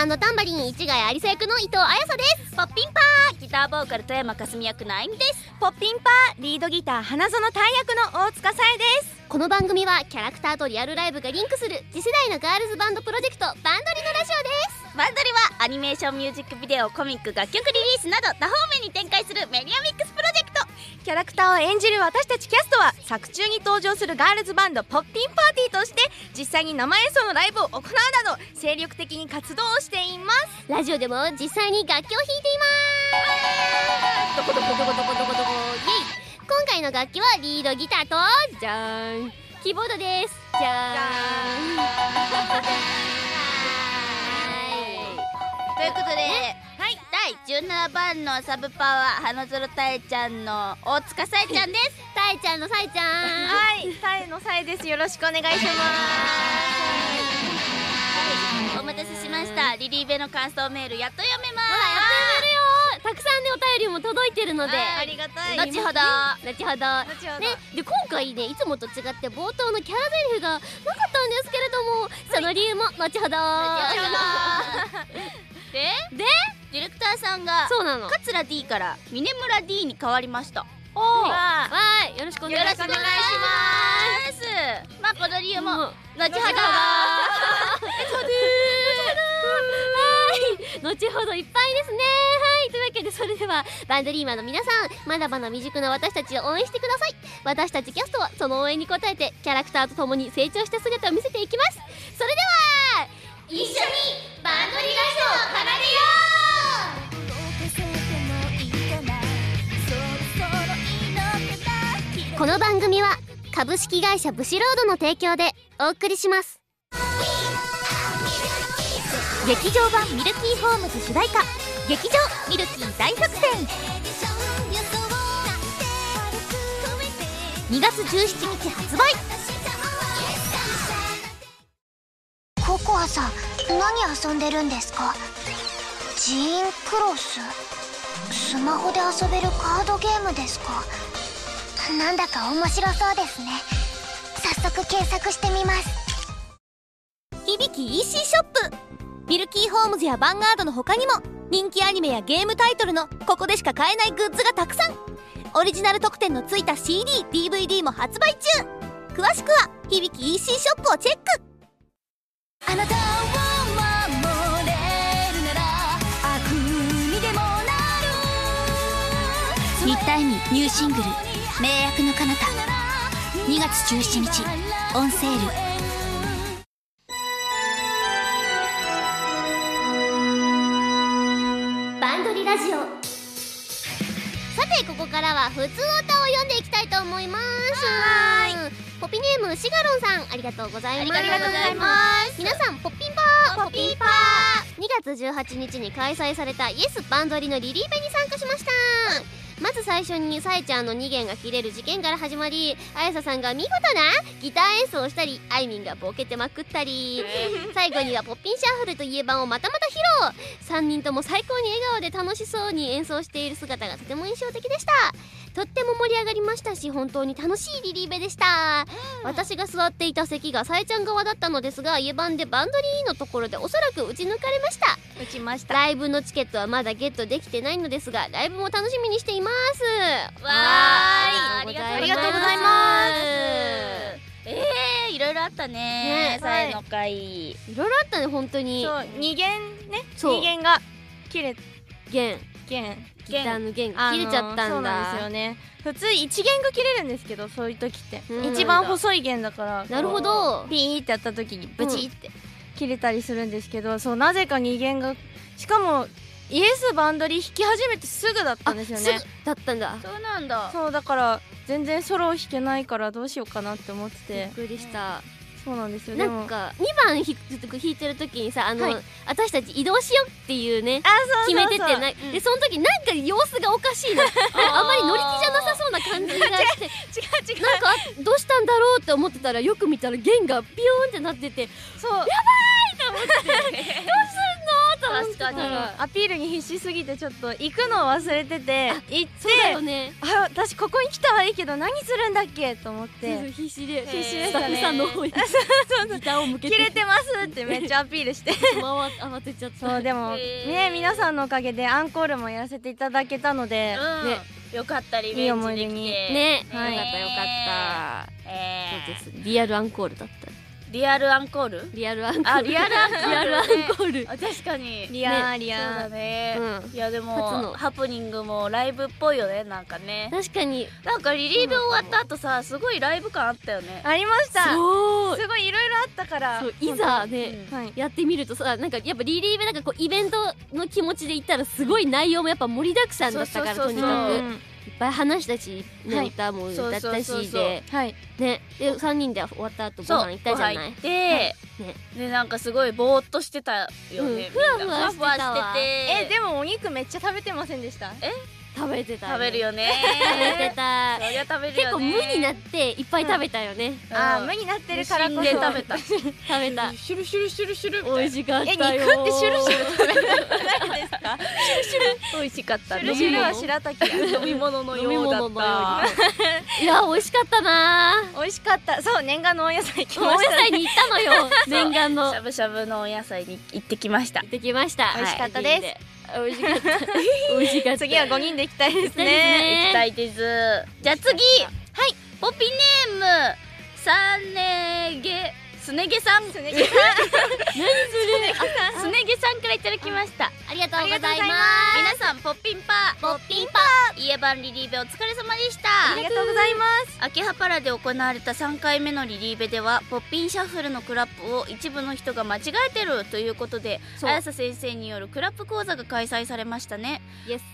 キーボードタンバリン市ヶ谷有沙役の伊藤彩沙です。ポッピンパー。ギターボーカル富山かすみ役のあいみです。ポッピンパーリードギター花園大役の大塚さえです。この番組はキャラクターとリアルライブがリンクする次世代のガールズバンドプロジェクトバンドリのラジオです。バンドリはアニメーションミュージックビデオコミック楽曲リリースなど多方面に展開するメディアミックスキャラクターを演じる私たちキャストは作中に登場するガールズバンドポッピンパーティーとして実際に生演奏のライブを行うなど精力的に活動をしています。ラジオでも実際に楽器を弾いていますどこどこどこどこどこどこイエイ今回の楽器はリードギターとじゃーんキーボードです。じゃーんということで、17番のサブパワー花園たえちゃんの大塚さえちゃんです。たえちゃんのさえちゃん。はいたえのさえです。よろしくお願いします。お待たせしました。リリーベの感想メールやっと読めます。やっと読めるよ。たくさんねお便りも届いてるので。ありがたい。後ほど後ほど。ねで今回ねいつもと違って冒頭のキャラ台詞がなかったんですけれどもその理由も後ほど。ででディレクターさんがそうなの。桂 D から峰村 D に変わりました。おおわーい。よろしくお願いします。まあこの理由も後ほど。後ほど。い。っぱいですね。はい。というわけでそれではバンドリーマーの皆さんまだまだ未熟な私たちを応援してください。私たちキャストはその応援に応えてキャラクターとともに成長した姿を見せていきます。それでは一緒にバンドリラジオを奏でようこの番組は株式会社ブシロードの提供でお送りします。劇場版ミルキーホームズ主題歌劇場ミルキー大作戦。2月17日発売。ココアさん何遊んでるんですか？ジーンクロス。スマホで遊べるカードゲームですか？なんだか面白そうですね。早速検索してみます。響き EC ショップミルキーホームズやヴァンガードの他にも人気アニメやゲームタイトルのここでしか買えないグッズがたくさん。オリジナル特典のついた CDDVD も発売中。詳しくは響き EC ショップをチェック。あなたを守れるなら悪にニューシングル「名役の彼方。2月17日オンセールラジオ。さてここからは普通歌を読んでいきたいと思います。はい。ポピネームシガロンさんありがとうございます。ありがとうございます。皆さんポッピンパー。ポピンパー。2月18日に開催されたイエスバンドリのリリーベに参加しましたまず最初にさえちゃんの2弦が切れる事件から始まりあやささんが見事なギター演奏をしたりあいみんがボケてまくったり 最後にはポッピンシャッフルといえばをまたまた披露。3人とも最高に笑顔で楽しそうに演奏している姿がとても印象的でしたとっても盛り上がりましたし本当に楽しいリリーベでした、うん、私が座っていた席がさえちゃん側だったのですが家番でバンドリーのところでおそらく打ち抜かれました。打ちました。ライブのチケットはまだゲットできてないのですがライブも楽しみにしています。わーい。ありがとうございます。えー、いろいろあったねさえの会いろいろあったね本当に。そう二弦ね二弦が切れ弦弦ギターの弦が切れちゃったんだ。そうなんですよね。普通一弦が切れるんですけどそういう時って、うん、一番細い弦だからなるほど。ピーってやった時にブチって切れたりするんですけど、そうなぜか二弦がしかもイエスバンドリ弾き始めてすぐだったんですよね。だったんだ。そうなんだ。そうだから全然ソロを弾けないからどうしようかなって思ってて。びっくりした、そうなんですよ。なんか2番弾いてる時にさあの、はい、私たち移動しようっていうね決めててな、うん、でその時なんか様子がおかしいのあんまり乗り気じゃなさそうな感じがして。違う違う。なんかどうしたんだろうって思ってたらよく見たら弦がビヨーンってなっててそう。やばいと思って。どうすんの？と確かにアピールに必死すぎてちょっと行くのを忘れてて行ってそうだよね。あ私ここに来たはいいけど何するんだっけと思って。必死で必死でスタッフしたねさんの方に ギターを向けて。切れてますってめっちゃアピールして。慌慌てちゃった。そうでもね皆さんのおかげでアンコールもやらせていただけたので、うん。ね。よかったリベンジできて。いい思い出に。ね。はい。よかったよかった。えー。そうです。リアルアンコールだったリアルアンコール？リアルアンコール。あリアルアンコールね。リアルアンコールあ確かに。リアーリそうだね、うん。いやで初もの。ハプニングもライブっぽいよねなんかね。確かに。なんかリリーベ終わった後さすごいライブ感あったよね。ありました。すごいいろいろあったから。そういざねうん。はい。やってみるとさなんかやっぱリリーベなんかこうイベントの気持ちで行ったらすごい内容もやっぱ盛りだくさんだったからそうそうそう。とにかく。うんいっぱい話したし、ねはい。歌も歌ったしではい。ねで3人で終わった後ご飯行ったじゃない。ご飯行って、ねでなんかすごいぼーっとしてたよね、うん。ふわふわしてたわ。ふわふわしてて。えでもお肉めっちゃ食べてませんでした？食べてた、ね、食べるよね。食べてた。そりゃ食べる結構無になっていっぱい食べたよね、うん。あー無になってるからこそ。食べた。食べた。シュルシュルシュルシュル美味しかったえよ肉ってシュルシュル食べる何ですか美味しかった。シュルシュルは白滝や。飲み物のようだった。いや美味しかったな。美味しかった。そう念願のお野菜来おましたね。野菜に行ったのよ。念願の。しゃぶしゃぶのお野菜に行ってきました。行ってきました。美味しかったです。はい 美味しかった。美味しかった。次は5人で行きたいですね。ね行きたいですじゃあ次。はい。ポピネーム。サネゲスネゲさん。すねぎさん。スネゲさんからいただきました。ありがとうございます。皆さんポッピンパポッピンパ家版リリーベお疲れ様でした。ありがとうございます秋葉原で行われた3回目のリリーベではポッピンシャッフルのクラップを一部の人が間違えてるということで綾瀬先生によるクラップ講座が開催されましたね。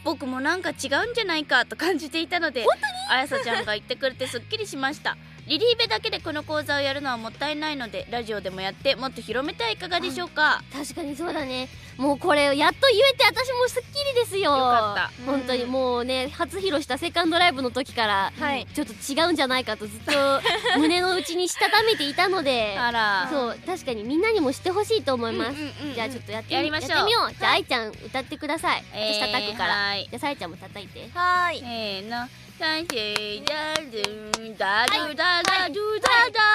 僕もなんか違うんじゃないかと感じていたので綾瀬ちゃんが言ってくれてすっきりしましたリリーベだけでこの講座をやるのはもったいないのでラジオでもやってもっと広めてはいかがでしょうか、確かにそうだね。もうこれやっと言えて私もすっきりですよ。よかった。本当にもうね初披露したセカンドライブの時からはい。ちょっと違うんじゃないかとずっと 胸の内にしたためていたのであら。そう確かにみんなにも知ってほしいと思います、うんうんうんうん。じゃあちょっとやってみやりましょう。やってみよう。じゃあ愛ちゃん歌ってください、えー私叩くから。はい。じゃあさえちゃんも叩いて。はーい。せーの「ダンシーダンドゥンダドゥダダドゥダダ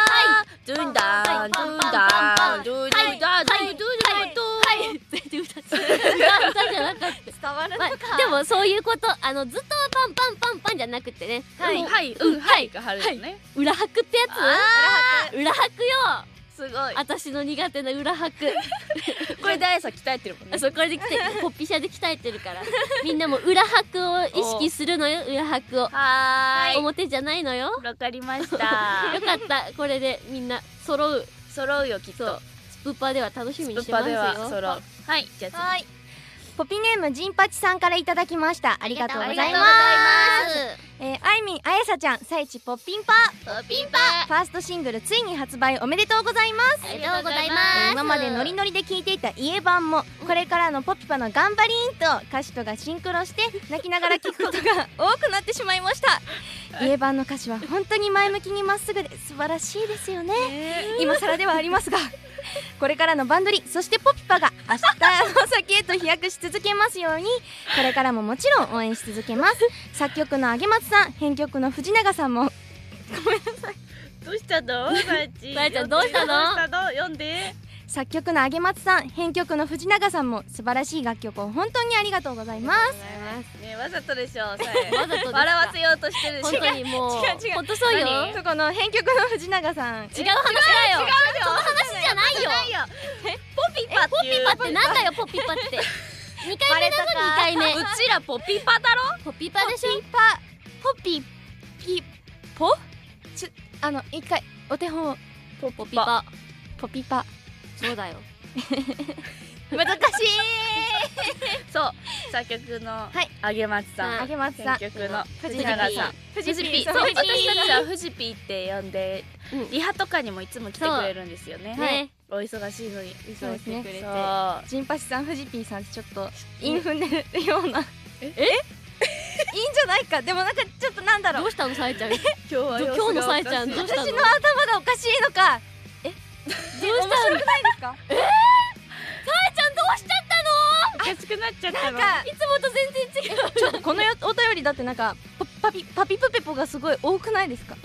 ドゥンダンドゥンダンドゥドゥダドゥドゥドゥドゥはい全然歌って歌歌じゃなかった伝わるのまかあ、でもそういうことあのずっとパンパンパンパンじゃなくてねはいもうはいうんはいが入るよね裏拍ってやあつ裏拍よすごい。私の苦手な裏拍。これであやさん鍛えてるもんね。あそうこれで来てポッピシャで鍛えてるから。みんなも裏拍を意識するのよ裏拍を。はーい。表じゃないのよ。わかりました。よかった。これでみんな揃う。揃うよきっと。そう。スプーパーでは楽しみにしてますよ。では揃う。はいじゃあはいポピネームジンパチさんからいただきました。ありがとうございます。えー、あいみんあやさちゃんさいちポッピンパ。ポッピンパ。ファーストシングルついに発売おめでとうございます。ありがとうございえます。ー今までノリノリで聴いていた家版もこれからのポピパの頑張りんと歌詞とがシンクロして泣きながら聴くことが多くなってしまいました。家版の歌詞は本当に前向きにまっすぐで素晴らしいですよね。今更ではありますが これからのバンドリそしてポピパが明日の先へと飛躍し続けますようにこれからももちろん応援し続けます。作曲のあげ松さん編曲の藤永さんも。どうしたの？さえちさえちゃんどうしたの？どうしたの？読んで作曲のあげ松さん編曲の藤永さんも素晴らしい楽曲を本当にありがとうございます。ねわざとでしょさえ。わざと笑わせようとしてる本当にもう違う違う。本当そうよ何？そこの編曲の藤永さん。違う話だよ。その話じゃないよ。ポピパポッピパってなんだよポッピパって。二回目だぞ二回目。うちらポピパだろ？ポッピパでしょ？ピパポピピポ？ちょあの一回お手本を。ポポピパ。ポピパそうだよ。難しいそう。作曲のはい。あげ松さん。あげ松さん。編曲の藤藤永さん。藤藤ピーピーそう。私たちは藤ピーって呼んでうん。リハとかにもいつも来てくれるんですよね。ねお忙しいのに。そうですね。くれてそう。ジンパシさんフジピーさんちょっとイン踏んでるような。え？いいんじゃないか。でもなんかちょっとなんだろう。どうしたのさえちゃん。ど 今日は今日のさえちゃんどうしたの？私の頭がおかしいのかうしたの？ないですか？さえちゃんどうしちゃったの？しくなっちゃったの。いつもと全然違う。ちょっとこのよお便りだってなんかパパピパピプペポがすごい多くないですか？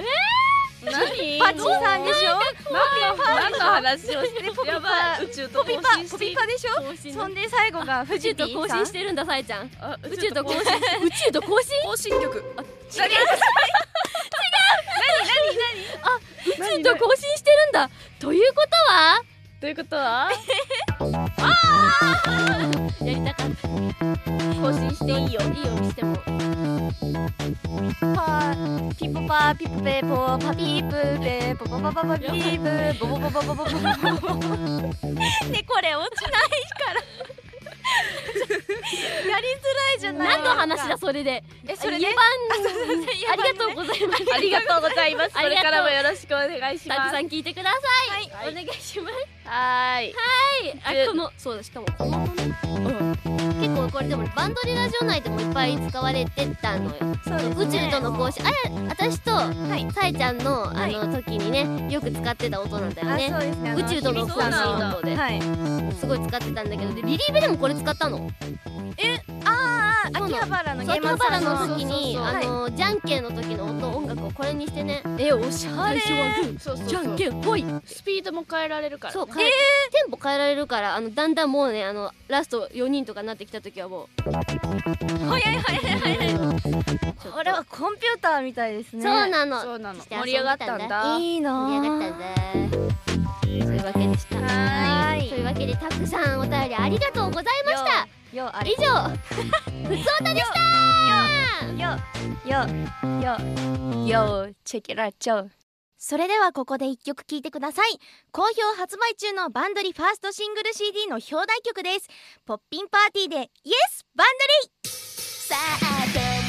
何？パチさんでしょ？何の話をしてでポピやばパい宇宙と交信してピパでしょ？そんで最後が宇藤宙と交信してるんださえちゃん。あ宇宙と交信宇宙と交信更新曲。あ違う宇宙と交信してるんだ。ということは？ということは？やりたかった。更新していいよ。いいよ見しても。パーピポパーピポペポパピープペポポパパパピープボボボボボボボボボねこれ落ちないから やりづらいじゃない。何の話だそれで。えそれね。ありがとうございます。ありがとうございます。これからもよろしくお願いしたます。くさん聞いてください、はい。お願いします。はーい。はい。あこのそうだしかもこのこれでもバンドリラジオ内でもいっぱい使われてたのよ。ね。宇宙との交信あれ私とはい。さえちゃんのあはい。の時にねよく使ってた音なんだよあねね。宇宙との交信音で。はい。すごい使ってたんだけど。でリリーベでもこれ使ったの。ああそうなの秋葉原の秋葉原の時にあのじゃんけんの時の音音楽をこれにしてね。えおしゃれ。じゃんけんほい。スピードも変えられるから。そう、テンポ変えられるからあのだんだんもうねあのラスト4人とかになってきた時はもう。早い早い早いちょっとあれはコンピューターみたいですね。そうなの。そうなの。して盛り上がったんだ。いいな盛り上がったんだ。そういうわけでした。はーい。というわけでたくさんお便りありがとうございましたよあれ。以上。ふつおたでしたよ よよよチェケラチョそれではここで一曲聴いてください。好評発売中のバンドリファーストシングル CD の表題曲です。ポッピンパーティーでイエスバンドリさあ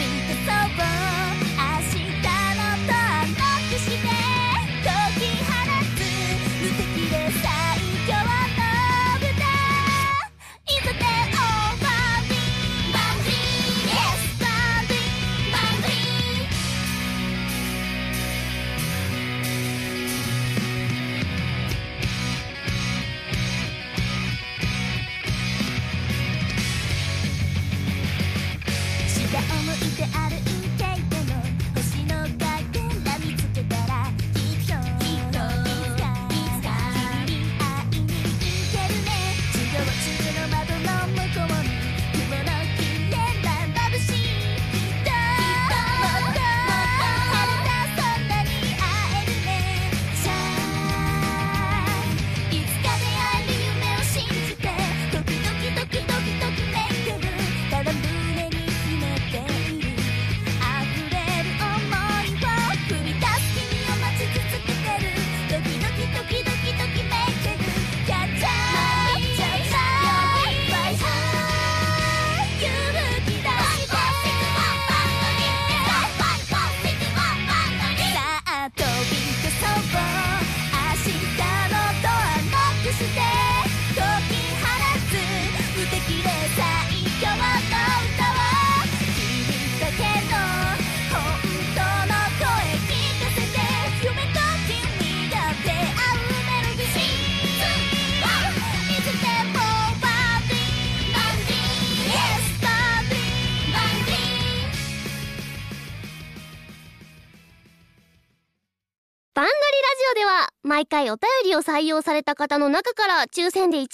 毎回お便りを採用された方の中から抽選で1名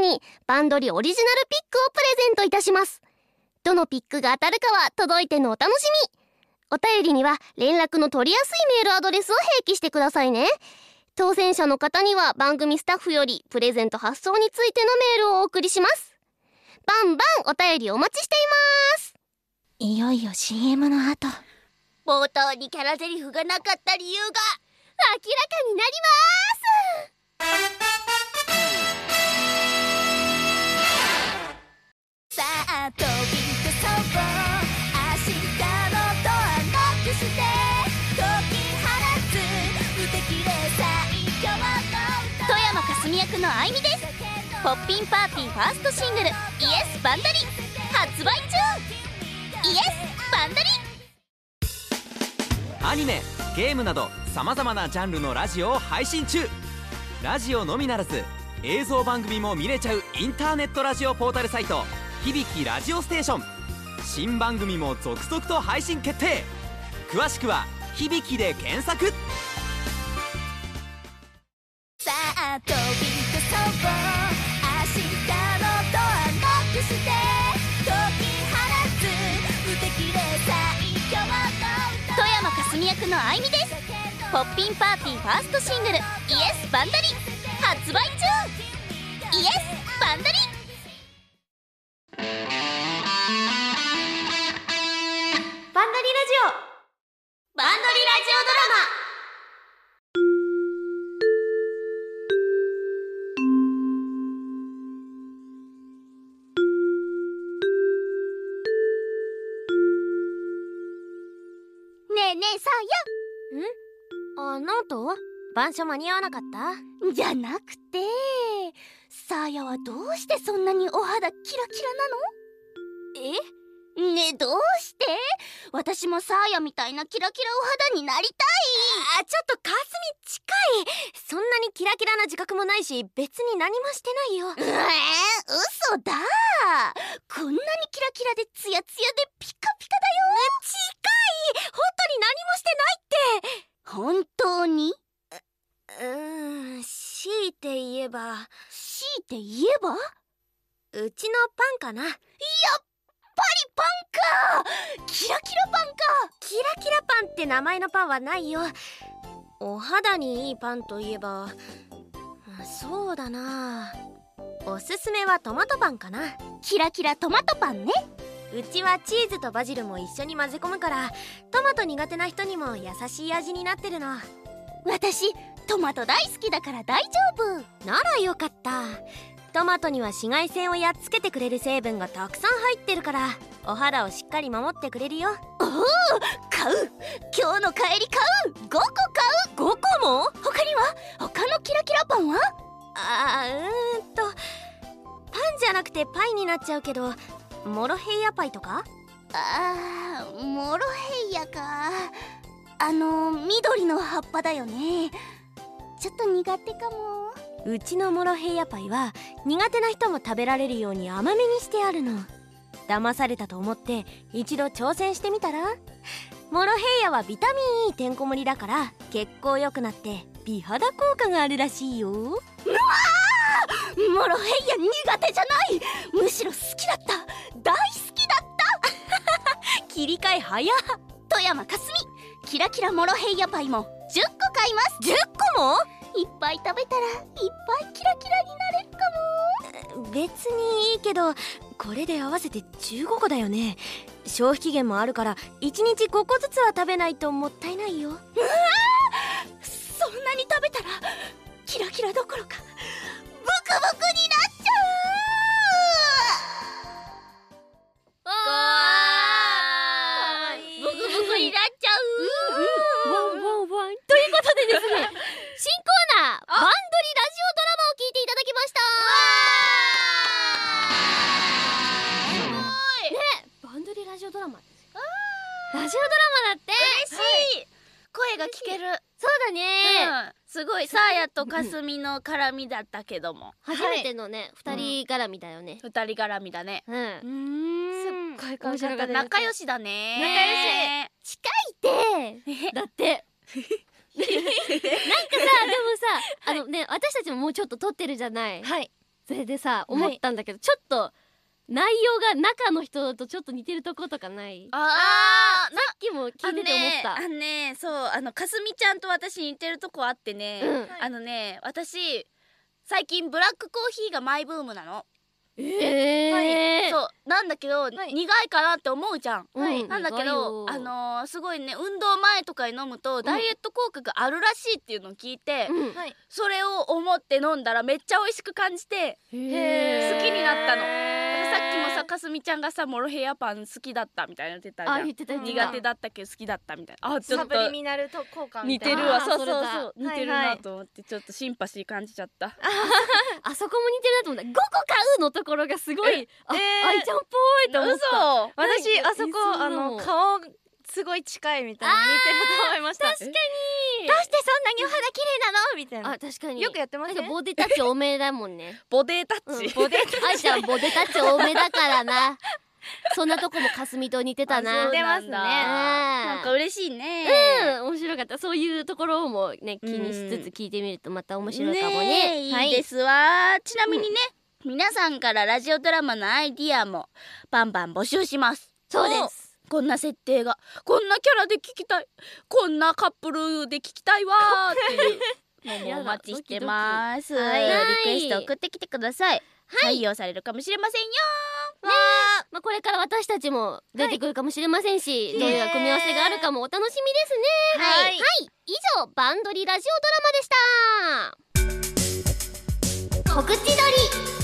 様にバンドリオリジナルピックをプレゼントいたします。どのピックが当たるかは届いてのお楽しみ。お便りには連絡の取りやすいメールアドレスを併記してくださいね。当選者の方には番組スタッフよりプレゼント発送についてのメールをお送りします。バンバンお便りお待ちしています。いよいよ CM の後。冒頭にキャラゼリフがなかった理由がになります。さあ飛び出そう。明日のドアノックして解き放つ無敵で最強の富山かすみ役のあいみですポッピンパーティーファーストシングル「イエスバンダリ」発売中イエスバンダリアニメゲームなどさまざまなジャンルのラジオを配信中。ラジオのみならず映像番組も見れちゃうインターネットラジオポータルサイト響きラジオステーション。新番組も続々と配信決定。詳しくは「響き」で検索。さあ飛び出そう明日のドアノックして解き放つ無敵で最強の富山かすみ役のあいみポッピンパーティーファーストシングル「イエスバンダリ」発売中。イエスバンダリ。バンドリラジバンドリラジオドラマ。ねえねえさオあノート板書間に合わなかった？やじゃなくてさあやはどうしてそんなにお肌キラキラなの？え？ねえどうして？私もサーヤみたいなキラキラお肌になりたあちょっとかすみ近い。そんなにキラキラな自覚もないし別に何もしてないよ。いえー、嘘だ。こんなにキラキラでツヤツヤでピカピカ近い。本当に何もしてないって。だよ本当に？うーん強いて言えば。強いて言えば？うちのパンかな。やっぱりパンか！キラキラパンか！キラキラパンって名前のパンはないよ。お肌にいいパンといえば。そうだな。おすすめはトマトパンかな。キラキラトマトパンねうちはチーズとバジルも一緒に混ぜ込むからトマト苦手な人にも優しい味になってるの。私トマト大好きだから大丈夫。ならよかった。トマトには紫外線をやっつけてくれる成分がたくさん入ってるからお肌をしっかり守ってくれるよ。買う。今日の帰り買う。5個買う。5個も？他には？他のキラキラパンは？あーうーんと。パンじゃなくてパイになっちゃうけどモロヘイヤパイとか？あーモロヘイヤか。あの緑の葉っぱだよね。ちょっと苦手かも。うちのモロヘイヤパイは苦手な人も食べられるように甘めにしてあるの。騙されたと思って一度挑戦してみたら？モロヘイヤはビタミン E てんこ盛りだから血行良くなって美肌効果があるらしいよ。モロヘイヤ苦手じゃない！むしろ好きだった切り替え早っ。富山かすみキラキラモロヘイヤパイも。10個買います。10個も？いっぱい食べたらいっぱいキラキラになれるかも。別にいいけどこれで合わせて15個だよね。消費期限もあるから1日5個ずつは食べないともったいないよ。そんなに食べたらキラキラどころかブクブクになでですね新コーナーバンドリラジオドラマを聞いていただきました。ねバンドリラジオドラマラジオドラマだって。嬉しい。声が聞ける。そうだね、うん。すごい。サーヤとかすみの絡みだったけども。初めてのね二、人絡みだよね。二人絡みだね。うん、うん。すっごい仲良しだね。仲良し。で だって なんかさでもさあのね私たちももうちょっと撮ってるじゃない。はい。それでさ思ったんだけど、ちょっと内容が中の人とちょっと似てるとことかない？ああさっきも聞いてて思った、あのねあのねそうあのかすみちゃんと私似てるとこあってね、うん。あのね私最近ブラックコーヒーがマイブームなの、えー。そう。なんだけど、い。苦いかなって思うじゃん、うん。なんだけどあのーすごいね運動前とかに飲むとダイエット効果があるらしいっていうのを聞いて、うん。はい。それを思って飲んだらめっちゃ美味しく感じてへ好きになったのっきもさかすみちゃんがさモロヘイヤパン好きだったみたいな言ってたじゃん。あ言ってた苦手だったけど好きだったみたいな。あちょサブリっとミナルと効果似てるわ。そうそうそう。似てるないと思ってちょっとシンパシー感じちゃった。あそこも似てるなと思った。5個買うのところがすごい。あ、えー。愛ちゃんっぽいと思った。嘘。私あそこあのの顔すごい近いみたいな似てると思いました。確かに。どうしてそんなにお肌綺麗なの？みたいな。あ確かに。よくやってませんなんかボディタッチ多めだもんね。ボデータうんッチ、ボデタ愛ちゃんボデタッチ多めだからな。そんなとこもかすみと似てたな。あそう出ますね。なんか嬉しいね。うん面白かった。そういうところもね気にしつつ聞いてみるとまた面白いかもね。ねえい。いですわ、ちなみにね、皆さんからラジオドラマのアイディアもバンバン募集します。そうですこんな設定が。こんなキャラで聞きたい。こんなカップルで聞きたいわー。っていう。お待ちしてます。はい。リクエスト送ってきてください、採用されるかもしれませんよまあこれから私たちも出てくるかもしれませんし、どういう組み合わせがあるかもお楽しみですね。はい。はい、以上バンドリラジオドラマでした。告知撮り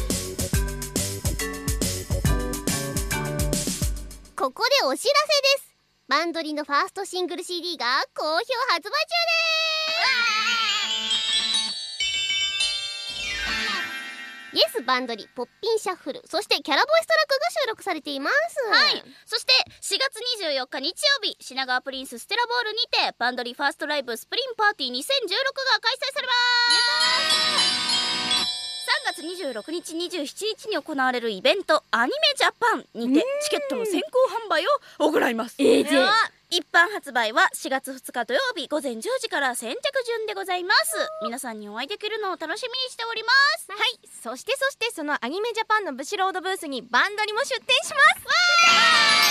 ここでお知らせです。バンドリのファーストシングル CD が好評発売中です。イエスバンドリポッピンシャッフルそしてキャラボイストラックが収録されています。はい。そして4月24日日曜日品川プリンスステラボールにてバンドリ First Live Sprin' PARTY 2016が開催されます。3月26日27日に行われるイベントアニメジャパンにてチケットの先行販売を行います。えー、じゃあ一般発売は4月2日土曜日午前10時から先着順でございます。皆さんにお会いできるのを楽しみにしております。はい。そしてそしてそのアニメジャパンのブシロードブースにバンドリも出展します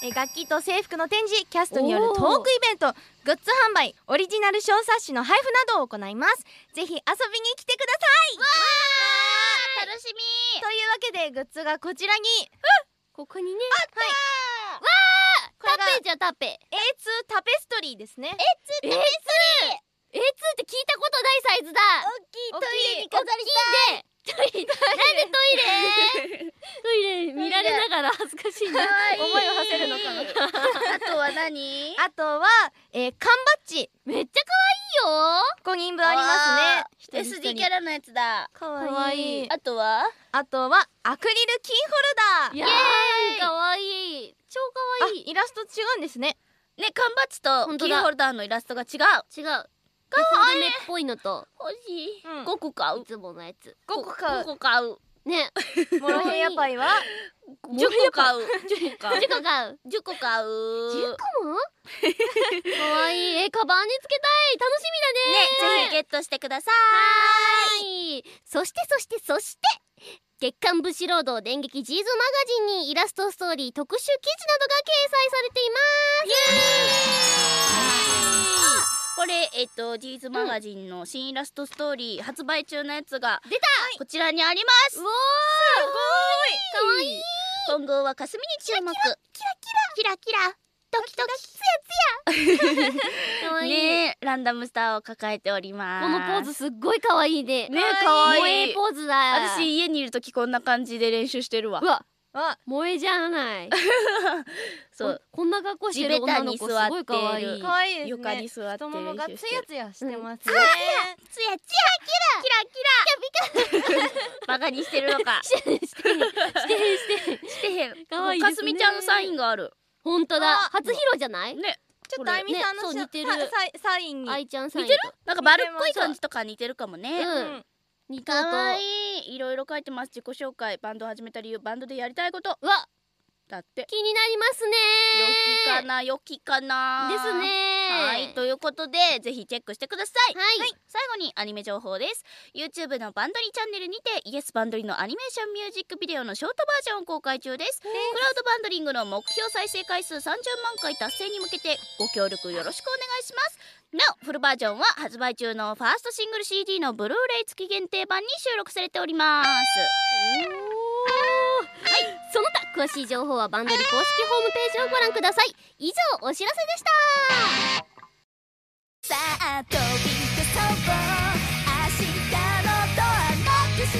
え楽器と制服の展示キャストによるトークイベントグッズ販売オリジナル小冊子の配布などを行います。ぜひ遊びに来てください。楽しみ。というわけでグッズがこちらに。ここにね。はい。これタがペじゃタペ A2 タペストリーですね。A2 A2 って聞いたことないサイズだ。大きいトイレに飾りたいトイレ。なんでトイレ？トイレ見られながら恥ずかしいな。思いを馳せるのかな。あとは何？あとは、えー、缶バッジ。めっちゃ可愛いよ。5人分ありますね SD キャラのやつだ。かかわいい。あとは？あとはアクリルキーホルダー。いやー可愛い超可愛いあイラスト違うんですね。ね缶バッジとキーホルダーのイラストが違う。違うかわいいっぽいのと。欲しい、うん。5個買う。いつものやつ。5個買5個買う。ね。モロヘイヤパイは？10個買う。10個買う。10個買う。10個買う。10個も？可愛い。えカバンにつけたい。楽しみだね。ねぜひゲットしてください。はい。そしてそしてそして月刊武士労働電撃ジーズマガジンにイラストストーリー特集記事などが掲載されていますこれえっとジーズマガジンの新イラストストーリー発売中のやつが出た！こちらにあります。すごい！可愛い！今後は霞に注目。キラキラキラキラ。ドキドキ。ツヤツヤ。可愛いねランダムスターを抱えております。このポーズすっごい可愛いでね。可愛いポーズだ。私家にいる時こんな感じで練習してるわ。うわあ萌えじゃない。そう。ここんな格好し地てる女の子すごい可愛い。る可愛いですね。床に座って太ももがツヤツヤしてますね、つやつやキラキラ。キラキラ。バカにしてるのか。してへん。してへん。してへん。可愛いですねかすみちゃん。のサインがある本当だ。あ初披露じゃない？ね。ちょっとあゆみさんのね。似てる。サインに。愛ちゃんサイン似てる？なんか丸っこい感じとか似てるかもね。うん。うん似たと。かわいい。いろいろ書いてます。自己紹介バンドを始めた理由バンドでやりたいこと。うわだって。気になりますね。良きかな良きかな。ですね。はい。ということでぜひチェックしてください。はい。最後にアニメ情報です。YouTube のバンドリチャンネルにてイエスバンドリのアニメーションミュージックビデオのショートバージョンを公開中です。クラウドバンドリングの目標再生回数30万回達成に向けてご協力よろしくお願いします。なおフルバージョンは発売中のファーストシングル CD のブルーレイ付き限定版に収録されております。はいその他詳しい情報はバンドリ公式ホームページをご覧ください。以上お知らせでした。さあ飛び出そう明日のドアノックして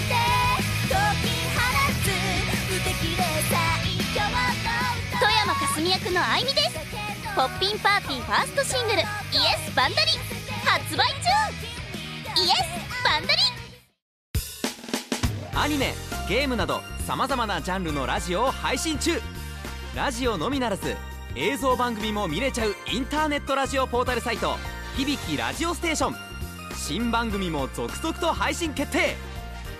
解き放つ無敵で最強の富山かすみ役のあいみです。ポッピンパーティーファーストシングル「イエスバンダリ」発売中。イエスバンダリ。アニメゲームなどさまざまなジャンルのラジオを配信中。ラジオのみならず映像番組も見れちゃうインターネットラジオポータルサイト「響きラジオステーション」新番組も続々と配信決定。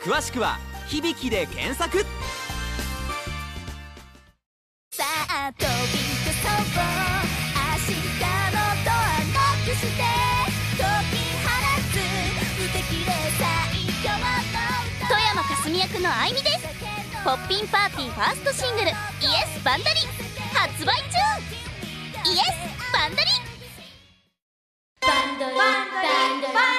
詳しくは「響き」で検索。さあ飛び出そう。明日のドアノックして。役のあいみです。ポッピンパーティーファーストシングル「イエスバンダリ」発売中。イエスバンダリ。バンドリバンドリバンドリ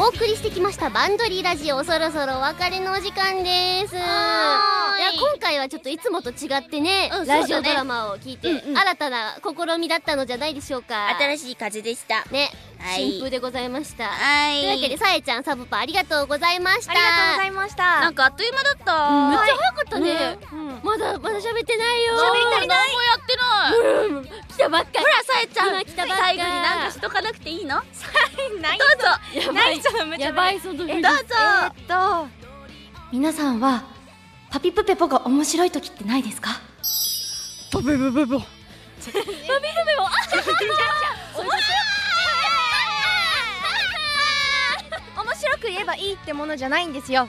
お送りしてきましたバンドリーラジオそろそろお別れのお時間です。い。や今回はちょっといつもと違ってね、うんラジオドラマを聞いて、うんうん新たな試みだったのじゃないでしょうか。新しい風でした。ね、はい新風でございました、はい。というわけでさえちゃんサブパありがとうございました。ありがとうございました。なんかあっという間だった。うん。めっちゃ早かったね、うん。まだまだ喋ってないよ。喋り足りない？何もやってない来たばっかりほらさえちゃん。今来たばっか。最後になんかしとかなくていいの？どうないぞ。やばい。ないその無茶やばいそのどうぞ。えーっと皆さんはパピプペポが面白い時ってないですか？パペブブブ面白く言えばいいってものじゃないんですよ。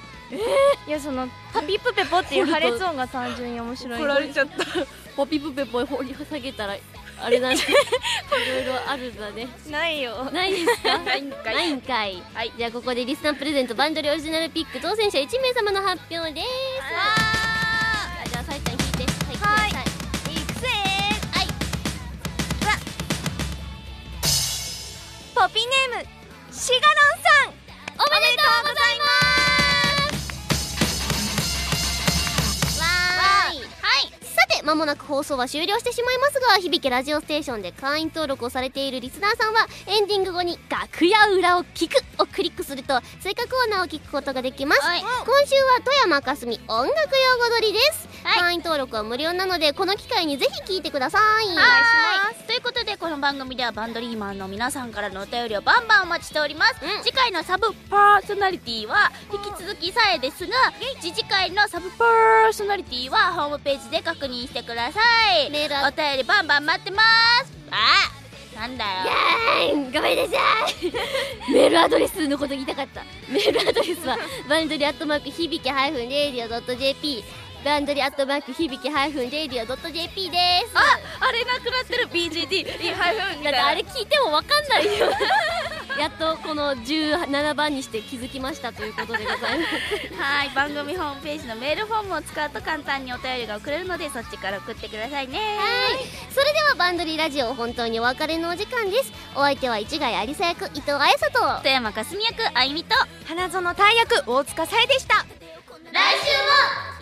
いやそのパピプペポっていう破裂音が単純に面白い。怒られちゃった。ポピプペポ掘り下げたらあれだね。いろいろあるんだね。ないよ。ないですか？ないんかい。ないんかい。はい。じゃあここでリスナープレゼントバンドリオリジナルピック当選者1名様の発表です。あじゃあさえちゃん引いて。はい。はい。いい。くぜはいポピネームシガロンざいます。はいさて間もなく放送は終了してしまいますが響けラジオステーションで会員登録をされているリスナーさんはエンディング後に「楽屋裏を聞く」をクリックすると追加コーナーを聞くことができます、はい。今週は富山かすみ音楽用語撮りです、はい。会員登録は無料なのでこの機会にぜひ聞いてください。はい。ということでこの番組ではバンドリーマンの皆さんからのお便りをバンバンお待ちしております、うん。次回のサブパーソナリティは引き続きさえですが次次回のサブパーソナリティはホームページで確認してください。メールお便りバンバン待ってます。あなんだよ。はいごめんなさい。メールアドレスのこと言いたかった。メールアドレスは バンドリアットマーク hibiki ハイフンレディオ .jp バンドリアットマーク hibiki ハイフンレディオ .jp です。ああれなくなってる。BGT ハイフンみたいな。だってあれ聞いてもわかんないよ やっとこの17番にして気づきましたということでございます。はい番組ホームページのメールフォームを使うと簡単にお便りが送れるのでそっちから送ってくださいね。はい。それではバンドリラジオ本当にお別れのお時間です。お相手は市ヶ谷有沙役伊藤彩沙と。富山かすみ役あゆみと。花園大役大塚さえでした。来週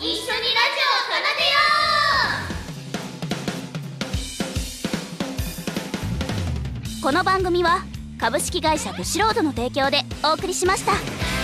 も一緒にラジオを奏でよう。この番組は株式会社ブシロードの提供でお送りしました。